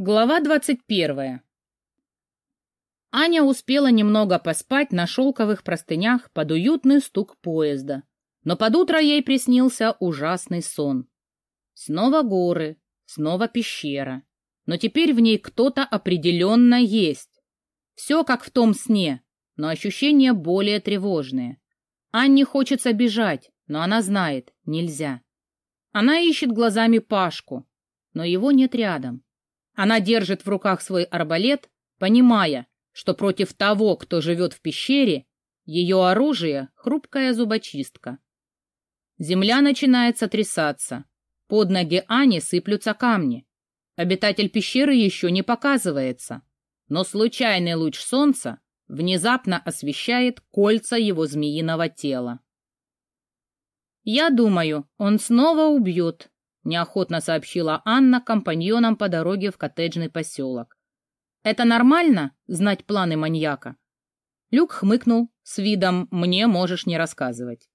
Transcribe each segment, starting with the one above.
Глава двадцать первая. Аня успела немного поспать на шелковых простынях под уютный стук поезда, но под утро ей приснился ужасный сон. Снова горы, снова пещера, но теперь в ней кто-то определенно есть. Все как в том сне, но ощущения более тревожные. Анне хочется бежать, но она знает, нельзя. Она ищет глазами Пашку, но его нет рядом. Она держит в руках свой арбалет, понимая, что против того, кто живет в пещере, ее оружие — хрупкая зубочистка. Земля начинает сотрясаться. Под ноги Ани сыплются камни. Обитатель пещеры еще не показывается, но случайный луч солнца внезапно освещает кольца его змеиного тела. «Я думаю, он снова убьет», неохотно сообщила Анна компаньонам по дороге в коттеджный поселок. «Это нормально, знать планы маньяка?» Люк хмыкнул с видом «мне можешь не рассказывать».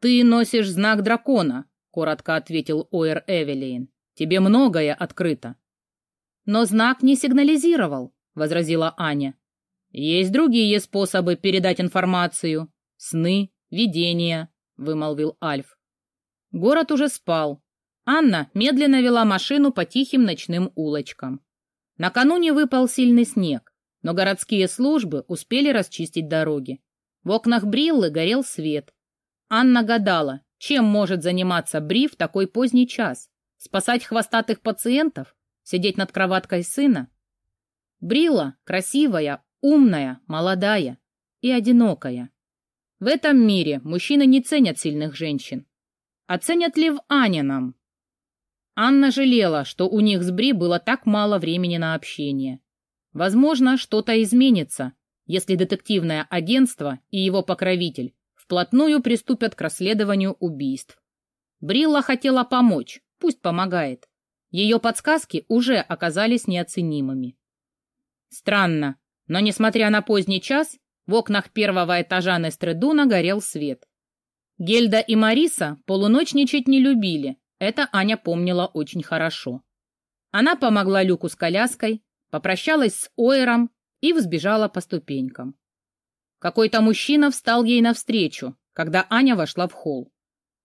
«Ты носишь знак дракона», — коротко ответил Оэр Эвелин. «Тебе многое открыто». «Но знак не сигнализировал», — возразила Аня. «Есть другие способы передать информацию. Сны, видения», — вымолвил Альф. Город уже спал. Анна медленно вела машину по тихим ночным улочкам. Накануне выпал сильный снег, но городские службы успели расчистить дороги. В окнах Бриллы горел свет. Анна гадала, чем может заниматься Бри в такой поздний час? Спасать хвостатых пациентов? Сидеть над кроваткой сына? Брилла красивая, умная, молодая и одинокая. В этом мире мужчины не ценят сильных женщин. Оценят ли в Анином? Анна жалела, что у них с Бри было так мало времени на общение. Возможно, что-то изменится, если детективное агентство и его покровитель вплотную приступят к расследованию убийств. Брилла хотела помочь, пусть помогает. Ее подсказки уже оказались неоценимыми. Странно, но, несмотря на поздний час, в окнах первого этажа Нестредуна горел свет. Гельда и Мариса полуночничать не любили, это Аня помнила очень хорошо. Она помогла Люку с коляской, попрощалась с Ойером и взбежала по ступенькам. Какой-то мужчина встал ей навстречу, когда Аня вошла в холл.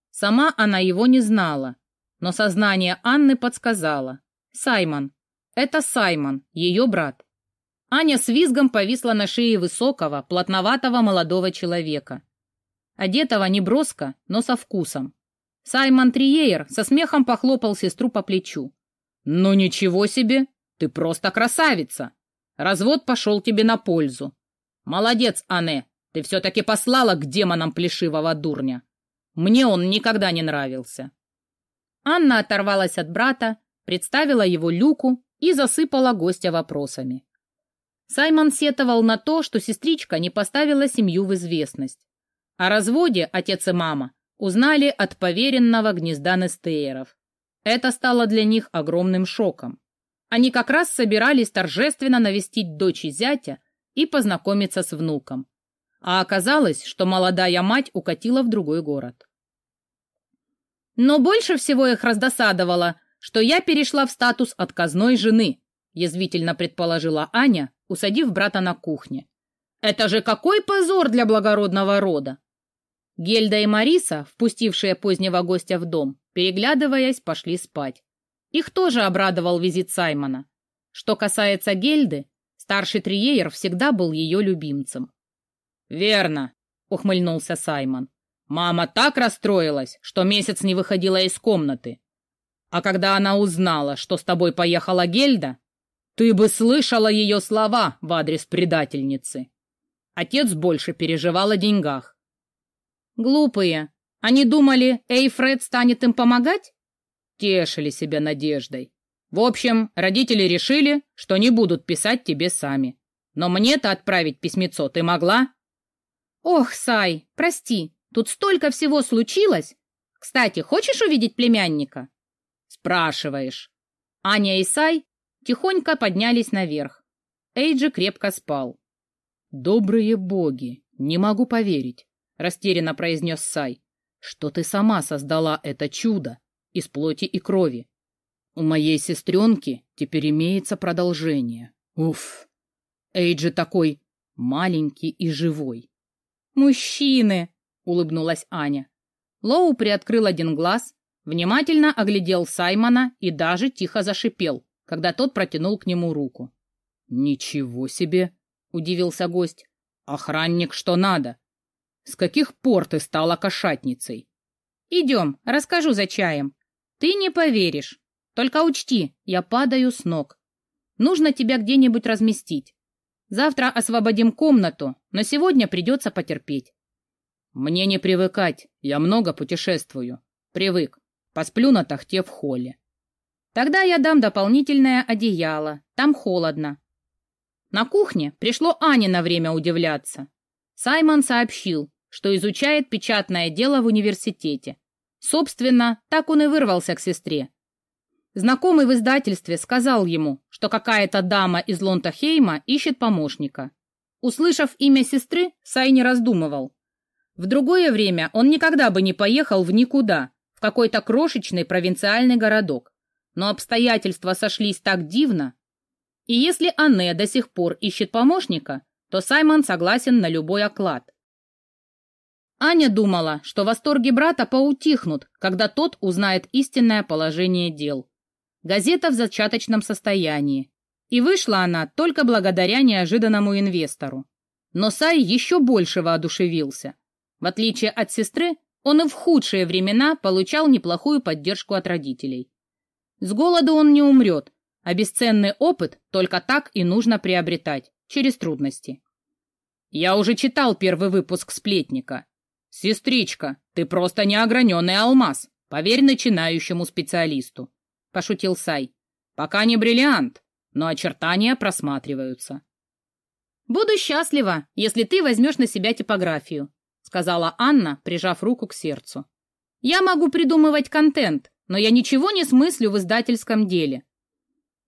Сама она его не знала, но сознание Анны подсказало. Саймон. Это Саймон, ее брат. Аня с визгом повисла на шее высокого, плотноватого молодого человека одетого не броско, но со вкусом. Саймон Триеер со смехом похлопал сестру по плечу. «Ну ничего себе! Ты просто красавица! Развод пошел тебе на пользу. Молодец, Ане, ты все-таки послала к демонам плешивого дурня. Мне он никогда не нравился». Анна оторвалась от брата, представила его Люку и засыпала гостя вопросами. Саймон сетовал на то, что сестричка не поставила семью в известность. О разводе отец и мама узнали от поверенного гнезда Нестееров. Это стало для них огромным шоком. Они как раз собирались торжественно навестить дочь и зятя и познакомиться с внуком. А оказалось, что молодая мать укатила в другой город. Но больше всего их раздосадовало, что я перешла в статус отказной жены, язвительно предположила Аня, усадив брата на кухне. Это же какой позор для благородного рода! Гельда и Мариса, впустившие позднего гостя в дом, переглядываясь, пошли спать. Их тоже обрадовал визит Саймона. Что касается Гельды, старший Триеер всегда был ее любимцем. «Верно», — ухмыльнулся Саймон. «Мама так расстроилась, что месяц не выходила из комнаты. А когда она узнала, что с тобой поехала Гельда, ты бы слышала ее слова в адрес предательницы. Отец больше переживал о деньгах. Глупые. Они думали, Эйфред станет им помогать? Тешили себя надеждой. В общем, родители решили, что не будут писать тебе сами. Но мне-то отправить письмецо ты могла? Ох, Сай, прости, тут столько всего случилось. Кстати, хочешь увидеть племянника? Спрашиваешь. Аня и Сай тихонько поднялись наверх. Эйджи крепко спал. Добрые боги, не могу поверить. — растерянно произнес Сай, — что ты сама создала это чудо из плоти и крови. У моей сестренки теперь имеется продолжение. Уф. Эйджи такой маленький и живой. «Мужчины!» — улыбнулась Аня. Лоу приоткрыл один глаз, внимательно оглядел Саймона и даже тихо зашипел, когда тот протянул к нему руку. «Ничего себе!» — удивился гость. «Охранник что надо? С каких пор ты стала кошатницей?» «Идем, расскажу за чаем. Ты не поверишь. Только учти, я падаю с ног. Нужно тебя где-нибудь разместить. Завтра освободим комнату, но сегодня придется потерпеть». «Мне не привыкать, я много путешествую. Привык. Посплю на тахте в холле». «Тогда я дам дополнительное одеяло, там холодно». На кухне пришло Ане на время удивляться. Саймон сообщил, что изучает печатное дело в университете. Собственно, так он и вырвался к сестре. Знакомый в издательстве сказал ему, что какая-то дама из Лонтахейма ищет помощника. Услышав имя сестры, Сай не раздумывал. В другое время он никогда бы не поехал в никуда, в какой-то крошечный провинциальный городок. Но обстоятельства сошлись так дивно. И если Анне до сих пор ищет помощника, то Саймон согласен на любой оклад. Аня думала, что восторги брата поутихнут, когда тот узнает истинное положение дел. Газета в зачаточном состоянии. И вышла она только благодаря неожиданному инвестору. Но Сай еще больше воодушевился. В отличие от сестры, он и в худшие времена получал неплохую поддержку от родителей. С голоду он не умрет, а бесценный опыт только так и нужно приобретать, через трудности. Я уже читал первый выпуск «Сплетника». «Сестричка, ты просто неограненный алмаз, поверь начинающему специалисту пошутил Сай. Пока не бриллиант, но очертания просматриваются. Буду счастлива, если ты возьмешь на себя типографию, сказала Анна, прижав руку к сердцу. Я могу придумывать контент, но я ничего не смыслю в издательском деле.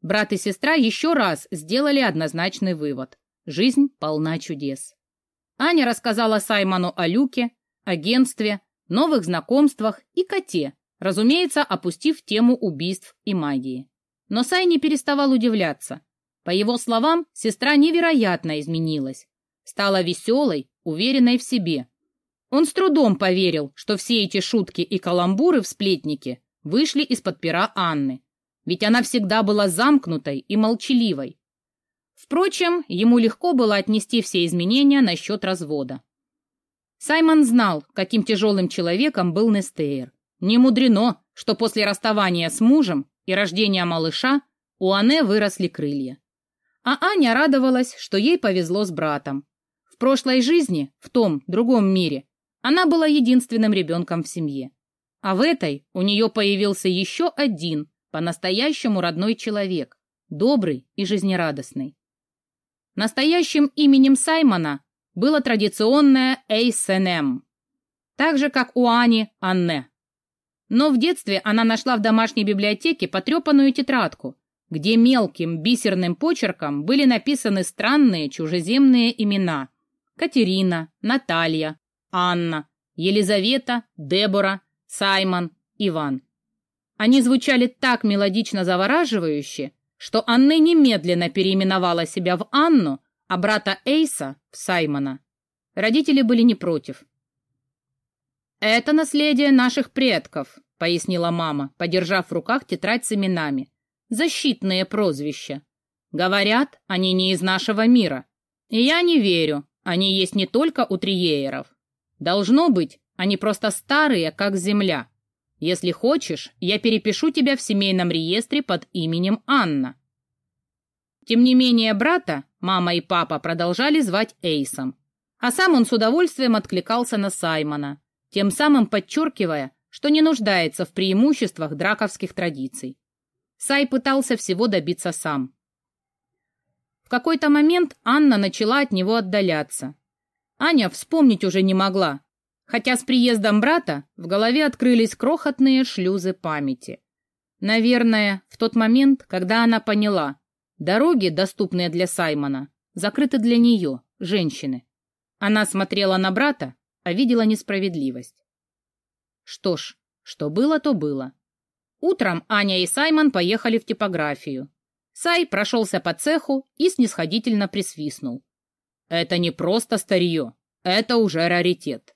Брат и сестра еще раз сделали однозначный вывод. Жизнь полна чудес. Аня рассказала Саймону о Люке, агентстве, новых знакомствах и коте, разумеется, опустив тему убийств и магии. Но Сай не переставал удивляться. По его словам, сестра невероятно изменилась. Стала веселой, уверенной в себе. Он с трудом поверил, что все эти шутки и каламбуры в сплетнике вышли из-под пера Анны. Ведь она всегда была замкнутой и молчаливой. Впрочем, ему легко было отнести все изменения насчет развода. Саймон знал, каким тяжелым человеком был Нестейр. Не мудрено, что после расставания с мужем и рождения малыша у Анне выросли крылья. А Аня радовалась, что ей повезло с братом. В прошлой жизни, в том, другом мире, она была единственным ребенком в семье. А в этой у нее появился еще один, по-настоящему родной человек, добрый и жизнерадостный. Настоящим именем Саймона было традиционное Эйсенем, так же, как у Ани Анне. Но в детстве она нашла в домашней библиотеке потрепанную тетрадку, где мелким бисерным почерком были написаны странные чужеземные имена. Катерина, Наталья, Анна, Елизавета, Дебора, Саймон, Иван. Они звучали так мелодично завораживающе, что Анны немедленно переименовала себя в Анну, а брата Эйса Саймона. Родители были не против. «Это наследие наших предков», — пояснила мама, подержав в руках тетрадь с именами. «Защитные прозвища. Говорят, они не из нашего мира. И я не верю, они есть не только у триееров. Должно быть, они просто старые, как земля. Если хочешь, я перепишу тебя в семейном реестре под именем Анна». Тем не менее, брата мама и папа продолжали звать Эйсом, а сам он с удовольствием откликался на Саймона, тем самым подчеркивая, что не нуждается в преимуществах драковских традиций. Сай пытался всего добиться сам. В какой-то момент Анна начала от него отдаляться. Аня вспомнить уже не могла, хотя с приездом брата в голове открылись крохотные шлюзы памяти. Наверное, в тот момент, когда она поняла, дороги, доступные для Саймона, закрыты для нее, женщины. Она смотрела на брата, а видела несправедливость. Что ж, что было, то было. Утром Аня и Саймон поехали в типографию. Сай прошелся по цеху и снисходительно присвистнул. Это не просто старье, это уже раритет.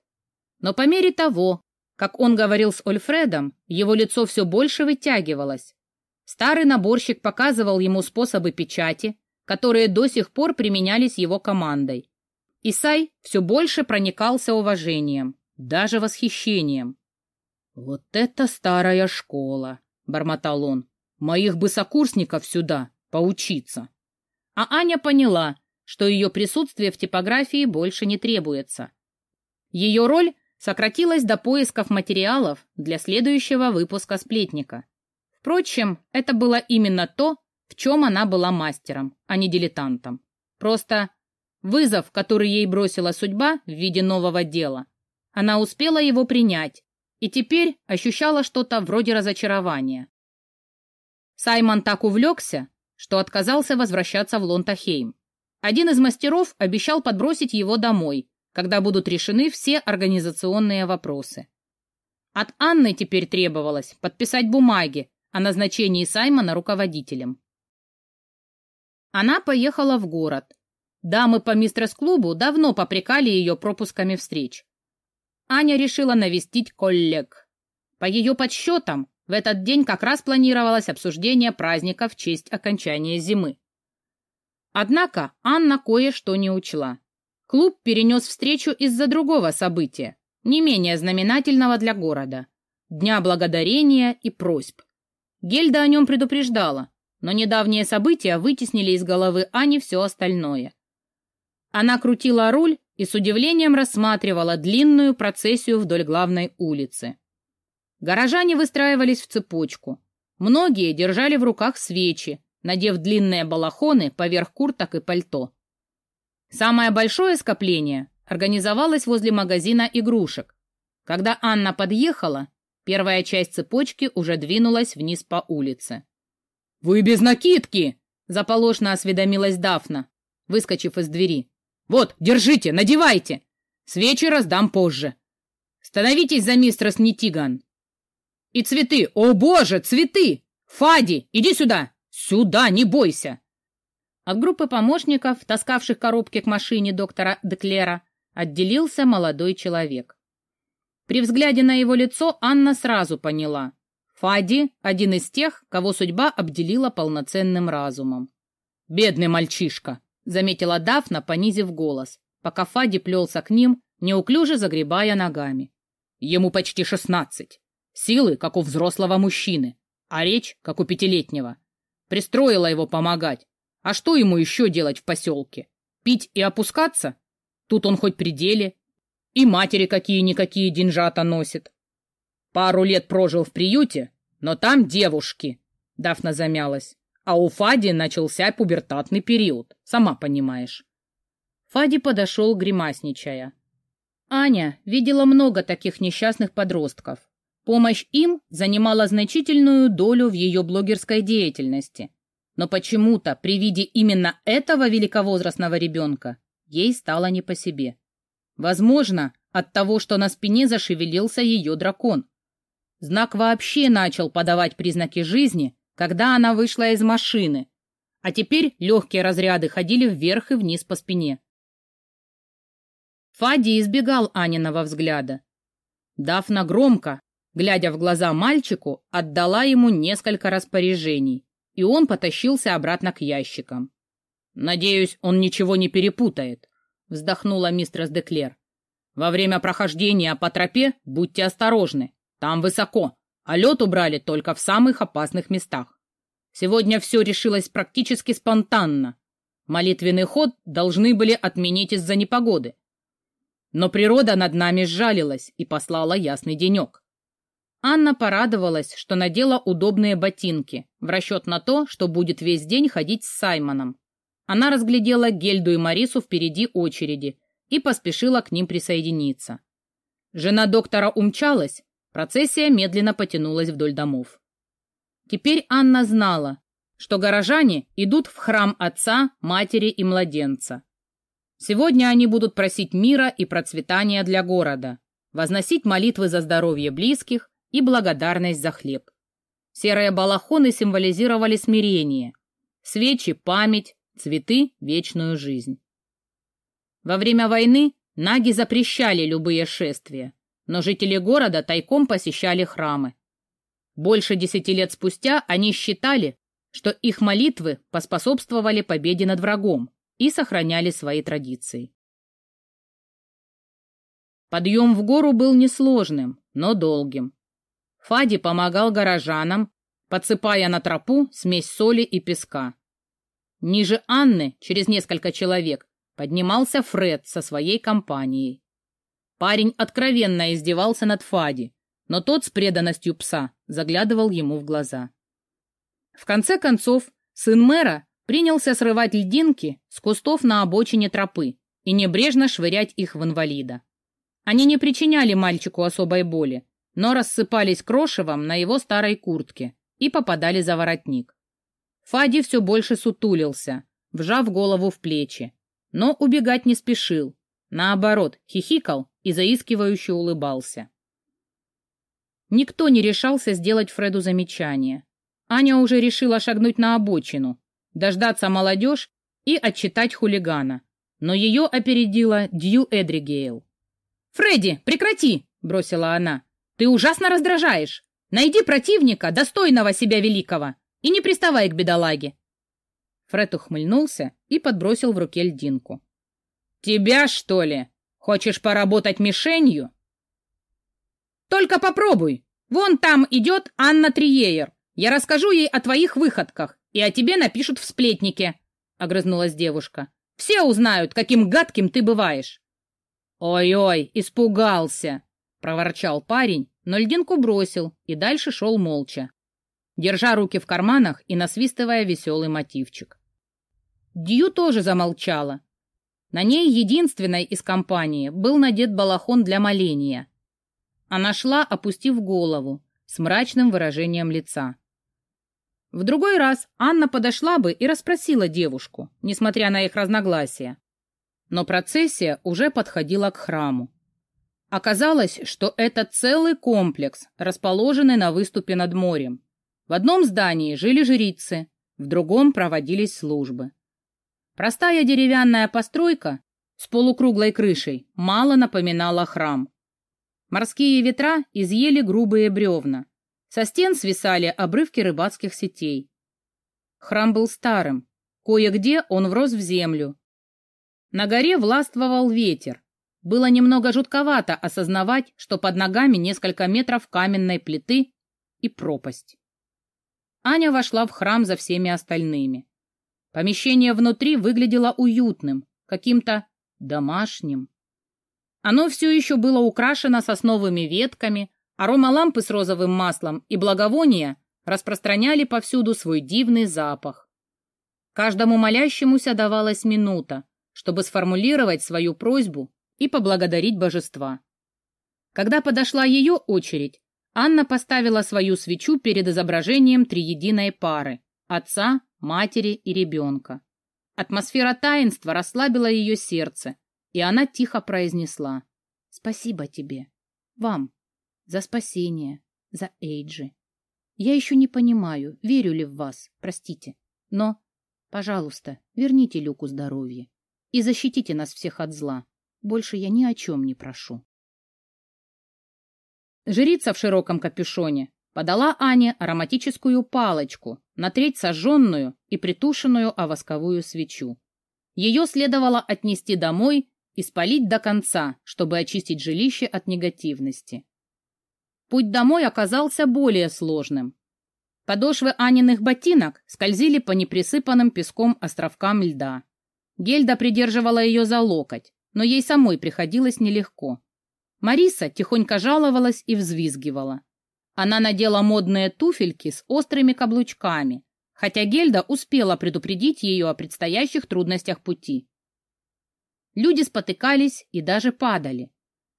Но по мере того, как он говорил с Ольфредом, его лицо все больше вытягивалось. Старый наборщик показывал ему способы печати, которые до сих пор применялись его командой. Исай все больше проникался уважением, даже восхищением. «Вот это старая школа!» — бормотал он. «Моих бы сокурсников сюда поучиться!» А Аня поняла, что ее присутствие в типографии больше не требуется. Ее роль сократилась до поисков материалов для следующего выпуска «Сплетника». Впрочем, это было именно то, в чем она была мастером, а не дилетантом. Просто вызов, который ей бросила судьба в виде нового дела. Она успела его принять и теперь ощущала что-то вроде разочарования. Саймон так увлекся, что отказался возвращаться в Лонтахейм. Один из мастеров обещал подбросить его домой, когда будут решены все организационные вопросы. От Анны теперь требовалось подписать бумаги о назначении Саймона руководителем. Она поехала в город. Дамы по мистерс-клубу давно попрекали ее пропусками встреч. Аня решила навестить коллег. По ее подсчетам, в этот день как раз планировалось обсуждение праздника в честь окончания зимы. Однако Анна кое-что не учла. Клуб перенес встречу из-за другого события, не менее знаменательного для города – Дня Благодарения и просьб. Гельда о нем предупреждала, но недавние события вытеснили из головы Ани все остальное. Она крутила руль и с удивлением рассматривала длинную процессию вдоль главной улицы. Горожане выстраивались в цепочку. Многие держали в руках свечи, надев длинные балахоны поверх курток и пальто. Самое большое скопление организовалось возле магазина игрушек. Когда Анна подъехала, первая часть цепочки уже двинулась вниз по улице. «Вы без накидки!» — заполошно осведомилась Дафна, выскочив из двери. «Вот, держите, надевайте! Свечи раздам позже. Становитесь за мистерс Нитиган!» «И цветы! О, боже, цветы! Фади, иди сюда! Сюда, не бойся!» От группы помощников, таскавших коробки к машине доктора Деклера, отделился молодой человек. При взгляде на его лицо Анна сразу поняла. Фади — один из тех, кого судьба обделила полноценным разумом. «Бедный мальчишка!» — заметила Дафна, понизив голос, пока Фади плелся к ним, неуклюже загребая ногами. Ему почти шестнадцать. Силы, как у взрослого мужчины, а речь, как у пятилетнего. Пристроила его помогать. А что ему еще делать в поселке? Пить и опускаться? Тут он хоть при деле. И матери какие-никакие деньжата носит. Пару лет прожил в приюте, но там девушки. Дафна замялась. А у Фади начался пубертатный период, сама понимаешь. Фади подошел, гримасничая. Аня видела много таких несчастных подростков. Помощь им занимала значительную долю в ее блогерской деятельности. Но почему-то при виде именно этого великовозрастного ребенка ей стало не по себе. Возможно, от того, что на спине зашевелился ее дракон. Знак вообще начал подавать признаки жизни, когда она вышла из машины, а теперь легкие разряды ходили вверх и вниз по спине. Фади избегал Аниного взгляда. Дафна громко, глядя в глаза мальчику, отдала ему несколько распоряжений, и он потащился обратно к ящикам. «Надеюсь, он ничего не перепутает», — вздохнула мистерс Деклер. «Во время прохождения по тропе будьте осторожны. Там высоко, а лед убрали только в самых опасных местах. Сегодня все решилось практически спонтанно. Молитвенный ход должны были отменить из-за непогоды. Но природа над нами сжалилась и послала ясный денек. Анна порадовалась, что надела удобные ботинки, в расчет на то, что будет весь день ходить с Саймоном. Она разглядела Гельду и Марису впереди очереди и поспешила к ним присоединиться. Жена доктора умчалась, Процессия медленно потянулась вдоль домов. Теперь Анна знала, что горожане идут в храм отца, матери и младенца. Сегодня они будут просить мира и процветания для города, возносить молитвы за здоровье близких и благодарность за хлеб. Серые балахоны символизировали смирение, свечи — память, цветы — вечную жизнь. Во время войны наги запрещали любые шествия, но жители города тайком посещали храмы. Больше десяти лет спустя они считали, что их молитвы поспособствовали победе над врагом и сохраняли свои традиции. Подъем в гору был несложным, но долгим. Фади помогал горожанам, подсыпая на тропу смесь соли и песка. Ниже Анны, через несколько человек, поднимался Фред со своей компанией. Парень откровенно издевался над Фади, но тот с преданностью пса заглядывал ему в глаза. В конце концов, сын мэра принялся срывать льдинки с кустов на обочине тропы и небрежно швырять их в инвалида. Они не причиняли мальчику особой боли, но рассыпались крошевом на его старой куртке и попадали за воротник. Фади все больше сутулился, вжав голову в плечи, но убегать не спешил, наоборот, хихикал и заискивающе улыбался. Никто не решался сделать Фреду замечание. Аня уже решила шагнуть на обочину, дождаться молодежь и отчитать хулигана, но ее опередила Дью Эдригейл. «Фредди, прекрати!» — бросила она. «Ты ужасно раздражаешь! Найди противника, достойного себя великого, и не приставай к бедолаге!» Фред ухмыльнулся и подбросил в руке льдинку. «Тебя, что ли? Хочешь поработать мишенью?» «Только попробуй! Вон там идет Анна Триеер. Я расскажу ей о твоих выходках, и о тебе напишут в сплетнике», — огрызнулась девушка. «Все узнают, каким гадким ты бываешь». «Ой-ой, испугался!» — проворчал парень, но льдинку бросил и дальше шел молча, держа руки в карманах и насвистывая веселый мотивчик. Дью тоже замолчала. На ней единственной из компании был надет балахон для моления. Она шла, опустив голову, с мрачным выражением лица. В другой раз Анна подошла бы и расспросила девушку, несмотря на их разногласия но процессия уже подходила к храму. Оказалось, что это целый комплекс, расположенный на выступе над морем. В одном здании жили жрицы, в другом проводились службы. Простая деревянная постройка с полукруглой крышей мало напоминала храм. Морские ветра изъели грубые бревна. Со стен свисали обрывки рыбацких сетей. Храм был старым. Кое-где он врос в землю, на горе властвовал ветер. Было немного жутковато осознавать, что под ногами несколько метров каменной плиты и пропасть. Аня вошла в храм за всеми остальными. Помещение внутри выглядело уютным, каким-то домашним. Оно все еще было украшено сосновыми ветками, арома лампы с розовым маслом и благовония распространяли повсюду свой дивный запах. Каждому молящемуся давалась минута, чтобы сформулировать свою просьбу и поблагодарить божества. Когда подошла ее очередь, Анна поставила свою свечу перед изображением триединой пары – отца, матери и ребенка. Атмосфера таинства расслабила ее сердце, и она тихо произнесла «Спасибо тебе, вам, за спасение, за Эйджи. Я еще не понимаю, верю ли в вас, простите, но, пожалуйста, верните Люку здоровье и защитите нас всех от зла. Больше я ни о чем не прошу. Жрица в широком капюшоне подала Ане ароматическую палочку, на треть сожженную и притушенную о восковую свечу. Ее следовало отнести домой и спалить до конца, чтобы очистить жилище от негативности. Путь домой оказался более сложным. Подошвы Аниных ботинок скользили по неприсыпанным песком островкам льда. Гельда придерживала ее за локоть, но ей самой приходилось нелегко. Мариса тихонько жаловалась и взвизгивала. Она надела модные туфельки с острыми каблучками, хотя Гельда успела предупредить ее о предстоящих трудностях пути. Люди спотыкались и даже падали.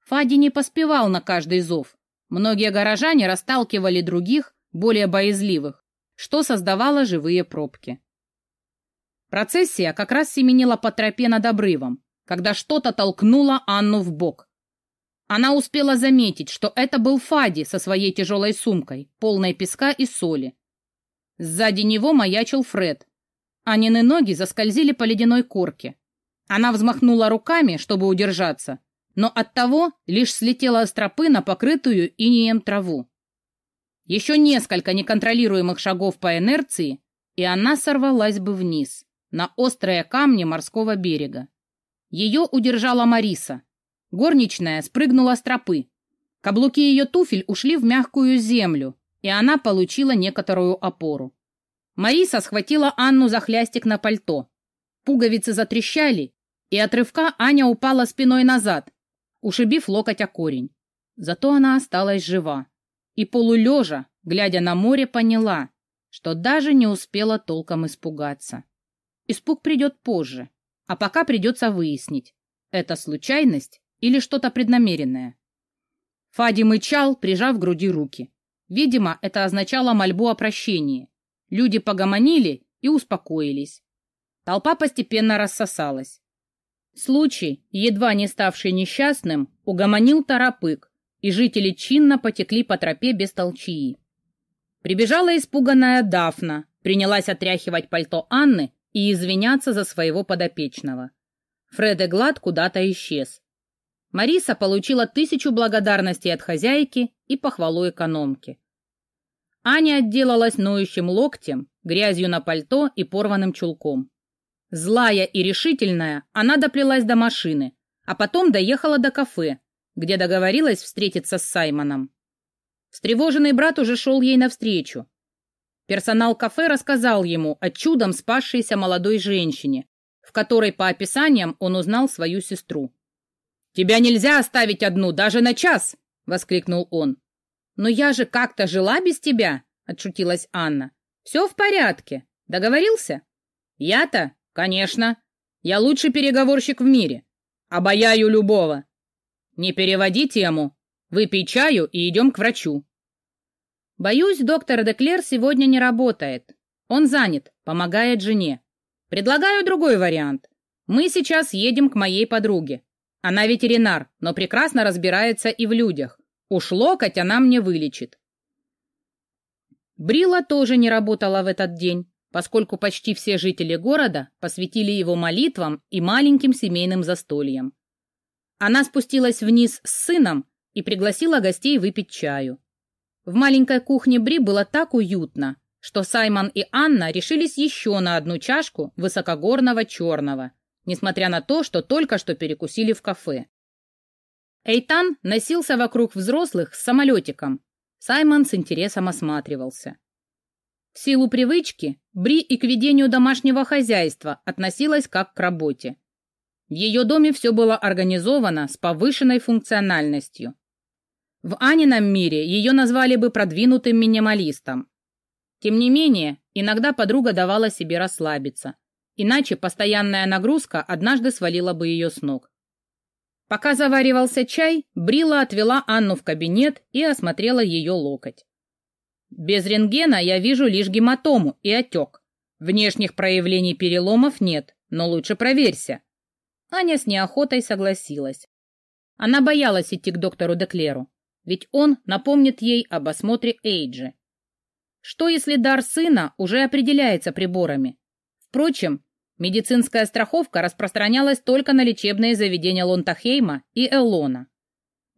Фади не поспевал на каждый зов. Многие горожане расталкивали других, более боязливых, что создавало живые пробки. Процессия как раз семенила по тропе над обрывом, когда что-то толкнуло Анну в бок. Она успела заметить, что это был Фади со своей тяжелой сумкой, полной песка и соли. Сзади него маячил Фред. Анины ноги заскользили по ледяной корке. Она взмахнула руками, чтобы удержаться, но оттого лишь слетела с тропы на покрытую инеем траву. Еще несколько неконтролируемых шагов по инерции, и она сорвалась бы вниз, на острые камни морского берега. Ее удержала Мариса. Горничная спрыгнула с тропы. Каблуки ее туфель ушли в мягкую землю, и она получила некоторую опору. Мариса схватила Анну за хлястик на пальто. Пуговицы затрещали, и от рывка Аня упала спиной назад, ушибив локоть о корень. Зато она осталась жива. И полулежа, глядя на море, поняла, что даже не успела толком испугаться. Испуг придет позже, а пока придется выяснить, это случайность или что-то преднамеренное. Фади мычал, прижав к груди руки. Видимо, это означало мольбу о прощении. Люди погомонили и успокоились. Толпа постепенно рассосалась. Случай, едва не ставший несчастным, угомонил торопык, и жители чинно потекли по тропе без толчии. Прибежала испуганная Дафна, принялась отряхивать пальто Анны и извиняться за своего подопечного. Фред Эглад куда-то исчез. Мариса получила тысячу благодарностей от хозяйки и похвалу экономки. Аня отделалась ноющим локтем, грязью на пальто и порванным чулком. Злая и решительная, она доплелась до машины, а потом доехала до кафе, где договорилась встретиться с Саймоном. Встревоженный брат уже шел ей навстречу. Персонал кафе рассказал ему о чудом спасшейся молодой женщине, в которой по описаниям он узнал свою сестру. «Тебя нельзя оставить одну даже на час!» — воскликнул он. «Но я же как-то жила без тебя!» — отшутилась Анна. «Все в порядке. Договорился?» «Я-то Конечно. Я лучший переговорщик в мире. Обаяю любого. Не переводи тему. Выпей чаю и идем к врачу. Боюсь, доктор Деклер сегодня не работает. Он занят, помогает жене. Предлагаю другой вариант. Мы сейчас едем к моей подруге. Она ветеринар, но прекрасно разбирается и в людях. Уж локоть она мне вылечит. Брила тоже не работала в этот день поскольку почти все жители города посвятили его молитвам и маленьким семейным застольям. Она спустилась вниз с сыном и пригласила гостей выпить чаю. В маленькой кухне Бри было так уютно, что Саймон и Анна решились еще на одну чашку высокогорного черного, несмотря на то, что только что перекусили в кафе. Эйтан носился вокруг взрослых с самолетиком. Саймон с интересом осматривался. В силу привычки Бри и к ведению домашнего хозяйства относилась как к работе. В ее доме все было организовано с повышенной функциональностью. В Анином мире ее назвали бы продвинутым минималистом. Тем не менее, иногда подруга давала себе расслабиться, иначе постоянная нагрузка однажды свалила бы ее с ног. Пока заваривался чай, Брила отвела Анну в кабинет и осмотрела ее локоть. Без рентгена я вижу лишь гематому и отек. Внешних проявлений переломов нет, но лучше проверься. Аня с неохотой согласилась. Она боялась идти к доктору Деклеру, ведь он напомнит ей об осмотре Эйджи. Что если дар сына уже определяется приборами? Впрочем, медицинская страховка распространялась только на лечебные заведения Лонтахейма и Эллона.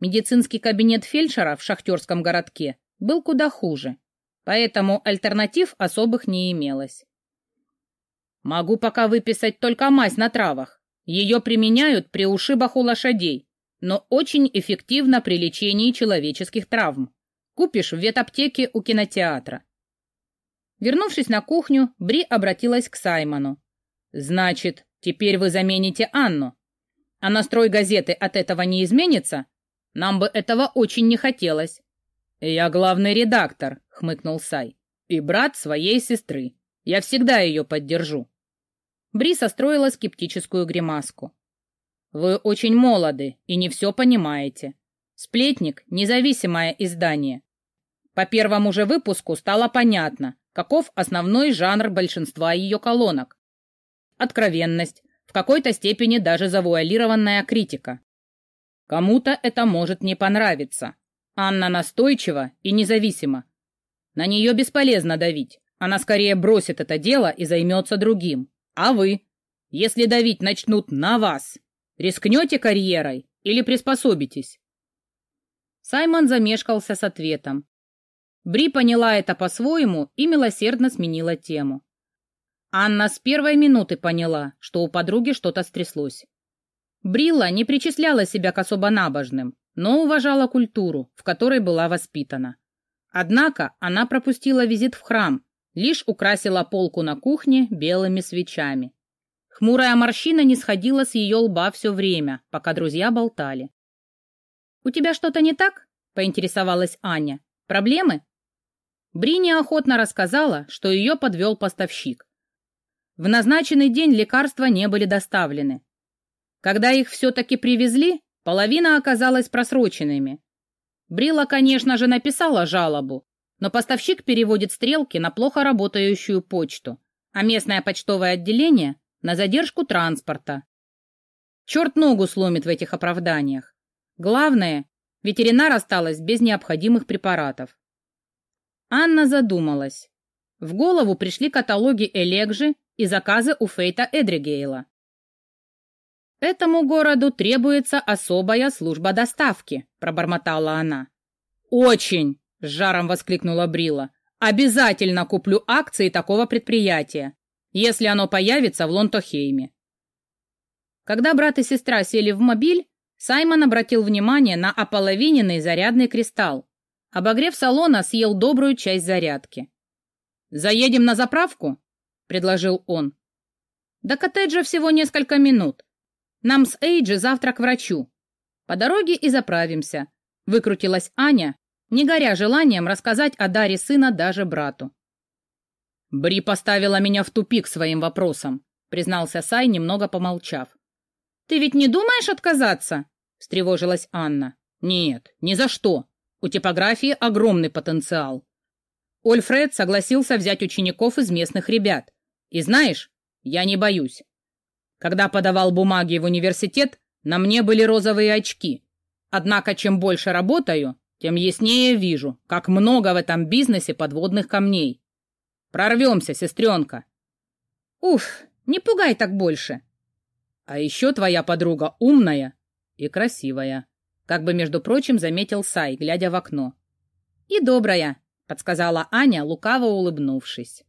Медицинский кабинет фельдшера в шахтерском городке был куда хуже поэтому альтернатив особых не имелось. Могу пока выписать только мазь на травах. Ее применяют при ушибах у лошадей, но очень эффективно при лечении человеческих травм. Купишь в ветаптеке у кинотеатра. Вернувшись на кухню, Бри обратилась к Саймону. «Значит, теперь вы замените Анну. А настрой газеты от этого не изменится? Нам бы этого очень не хотелось». «Я главный редактор», — хмыкнул Сай. «И брат своей сестры. Я всегда ее поддержу». Бри состроила скептическую гримаску. «Вы очень молоды и не все понимаете. Сплетник — независимое издание. По первому же выпуску стало понятно, каков основной жанр большинства ее колонок. Откровенность, в какой-то степени даже завуалированная критика. Кому-то это может не понравиться. Анна настойчива и независима. На нее бесполезно давить. Она скорее бросит это дело и займется другим. А вы? Если давить начнут на вас, рискнете карьерой или приспособитесь? Саймон замешкался с ответом. Бри поняла это по-своему и милосердно сменила тему. Анна с первой минуты поняла, что у подруги что-то стряслось. Брилла не причисляла себя к особо набожным, но уважала культуру, в которой была воспитана. Однако она пропустила визит в храм, лишь украсила полку на кухне белыми свечами. Хмурая морщина не сходила с ее лба все время, пока друзья болтали. «У тебя что-то не так?» — поинтересовалась Аня. «Проблемы?» Бри неохотно рассказала, что ее подвел поставщик. В назначенный день лекарства не были доставлены. Когда их все-таки привезли, половина оказалась просроченными. Брила, конечно же, написала жалобу, но поставщик переводит стрелки на плохо работающую почту, а местное почтовое отделение — на задержку транспорта. Черт ногу сломит в этих оправданиях. Главное, ветеринар осталась без необходимых препаратов. Анна задумалась. В голову пришли каталоги Элегжи и заказы у Фейта Эдригейла. «Этому городу требуется особая служба доставки», — пробормотала она. «Очень!» — с жаром воскликнула Брила. «Обязательно куплю акции такого предприятия, если оно появится в Лонтохейме». Когда брат и сестра сели в мобиль, Саймон обратил внимание на ополовиненный зарядный кристалл. Обогрев салона съел добрую часть зарядки. «Заедем на заправку?» — предложил он. «До коттеджа всего несколько минут. Нам с Эйджи завтра к врачу. По дороге и заправимся», — выкрутилась Аня, не горя желанием рассказать о даре сына даже брату. «Бри поставила меня в тупик своим вопросом», — признался Сай, немного помолчав. «Ты ведь не думаешь отказаться?» — встревожилась Анна. «Нет, ни за что. У типографии огромный потенциал. Ольфред согласился взять учеников из местных ребят. И знаешь, я не боюсь. Когда подавал бумаги в университет, на мне были розовые очки. Однако, чем больше работаю, тем яснее вижу, как много в этом бизнесе подводных камней. Прорвемся, сестренка. Уф, не пугай так больше. А еще твоя подруга умная и красивая. Как бы, между прочим, заметил Сай, глядя в окно. «И добрая», — подсказала Аня, лукаво улыбнувшись.